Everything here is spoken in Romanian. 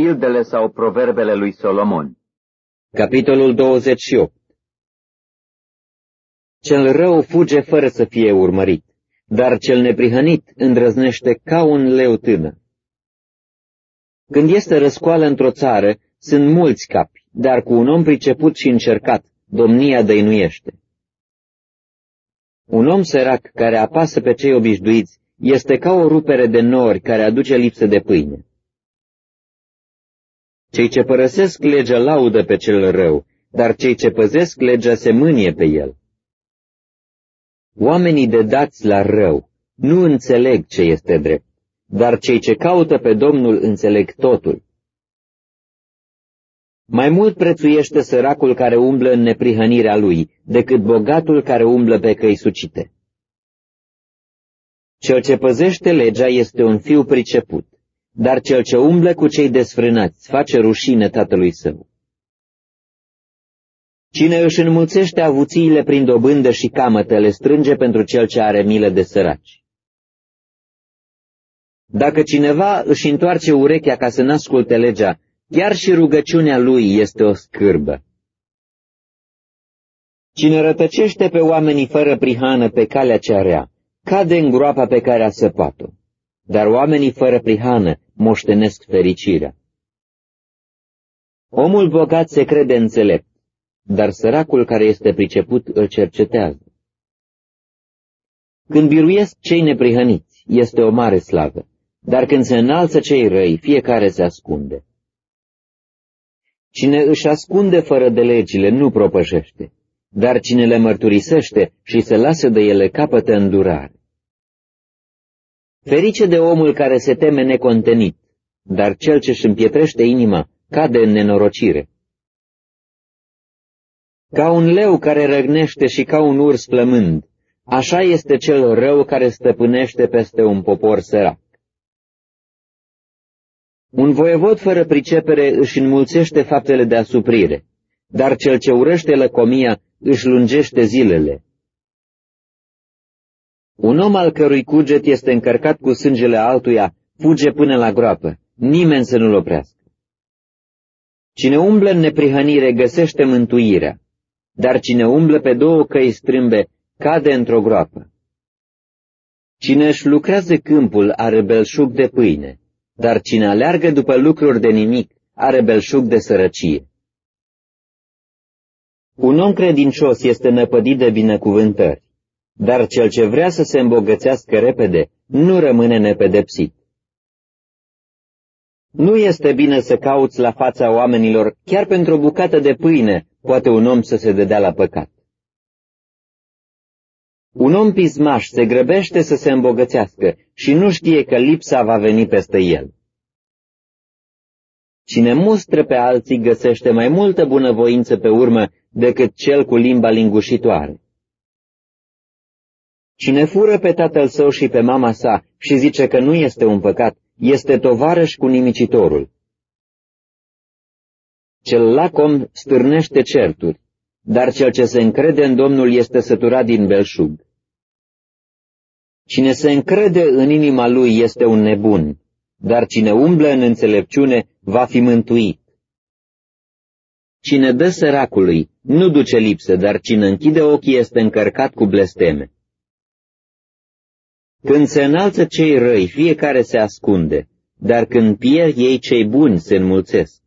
pildele sau proverbele lui Solomon. Capitolul 28 Cel rău fuge fără să fie urmărit, dar cel neprihănit îndrăznește ca un leu tânăr. Când este răscoală într-o țară, sunt mulți capi, dar cu un om priceput și încercat, domnia dăinuiește. Un om sărac care apasă pe cei obișnuiți este ca o rupere de nori care aduce lipsă de pâine. Cei ce părăsesc legea laudă pe cel rău, dar cei ce păzesc legea se mânie pe el. Oamenii de dați la rău nu înțeleg ce este drept, dar cei ce caută pe Domnul înțeleg totul. Mai mult prețuiește săracul care umblă în neprihănirea lui, decât bogatul care umblă pe căi sucite. Cel ce păzește legea este un fiu priceput, dar cel ce umblă cu cei desfrânați face rușine tatălui său. Cine își înmulțește avuțiile prin dobândă și camătă le strânge pentru cel ce are milă de săraci. Dacă cineva își întoarce urechea ca să n-asculte legea, chiar și rugăciunea lui este o scârbă. Cine rătăcește pe oamenii fără prihană pe calea cea rea, cade în groapa pe care a săpat-o, dar oamenii fără prihană moștenesc fericirea. Omul bogat se crede înțelept, dar săracul care este priceput îl cercetează. Când biruiesc cei neprihăniți, este o mare slavă, dar când se înalță cei răi, fiecare se ascunde. Cine își ascunde fără de legile nu propășește, dar cine le mărturisește și se lasă de ele capătă îndurare. Ferice de omul care se teme necontenit, dar cel ce își împietrește inima cade în nenorocire. Ca un leu care răgnește și ca un urs plămând, așa este cel rău care stăpânește peste un popor sărac. Un voievod fără pricepere își înmulțește faptele de asuprire, dar cel ce urăște lăcomia își lungește zilele. Un om al cărui cuget este încărcat cu sângele altuia fuge până la groapă, nimeni să nu-l oprească. Cine umblă în neprihănire găsește mântuirea, dar cine umblă pe două căi strâmbe cade într-o groapă. Cine își lucrează câmpul are belșug de pâine, dar cine aleargă după lucruri de nimic are belșug de sărăcie. Un om credincios este năpădit de binecuvântări, dar cel ce vrea să se îmbogățească repede nu rămâne nepedepsit. Nu este bine să cauți la fața oamenilor, chiar pentru o bucată de pâine, poate un om să se dedea la păcat. Un om pismaș se grăbește să se îmbogățească și nu știe că lipsa va veni peste el. Cine mustră pe alții găsește mai multă bunăvoință pe urmă decât cel cu limba lingușitoare. Cine fură pe tatăl său și pe mama sa și zice că nu este un păcat, este tovarăș cu nimicitorul. Cel lacom stârnește certuri, dar cel ce se încrede în Domnul este săturat din belșug. Cine se încrede în inima lui este un nebun, dar cine umblă în înțelepciune va fi mântuit. Cine dă săracului nu duce lipsă, dar cine închide ochii este încărcat cu blesteme. Când se înalță cei răi, fiecare se ascunde, dar când pierd ei cei buni se înmulțesc.